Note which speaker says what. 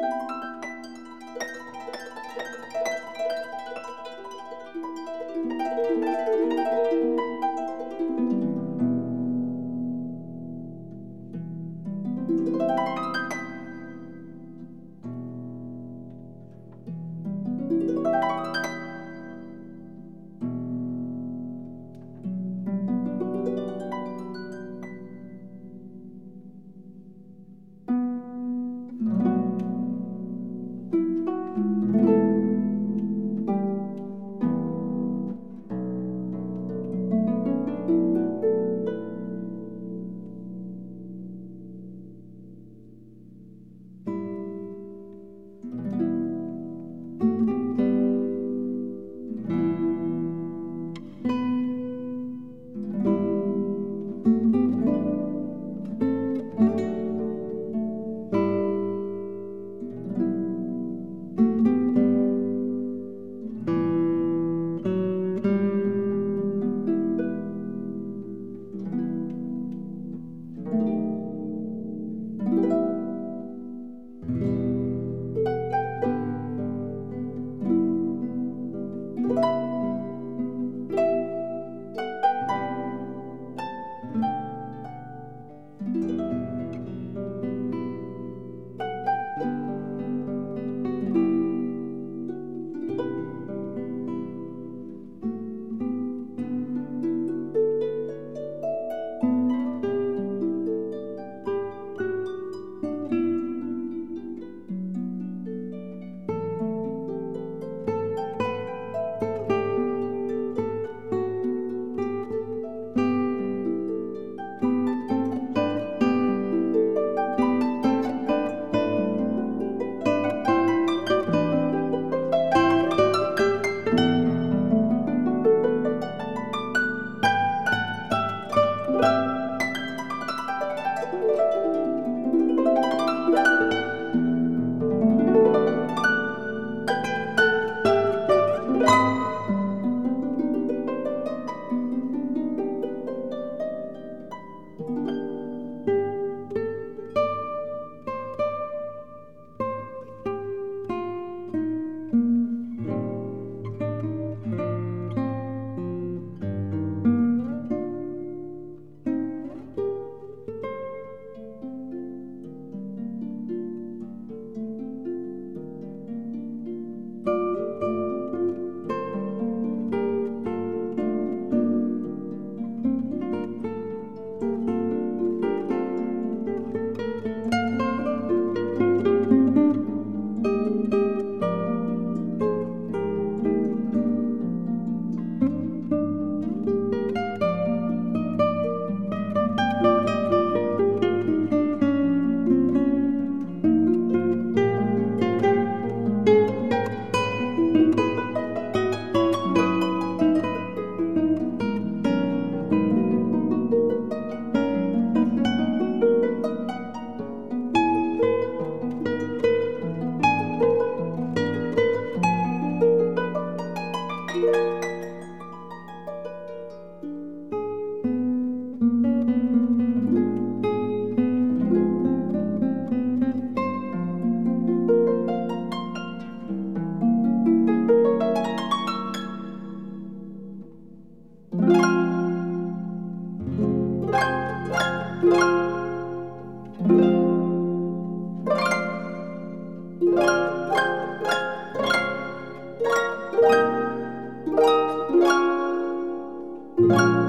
Speaker 1: you. Thank you. Música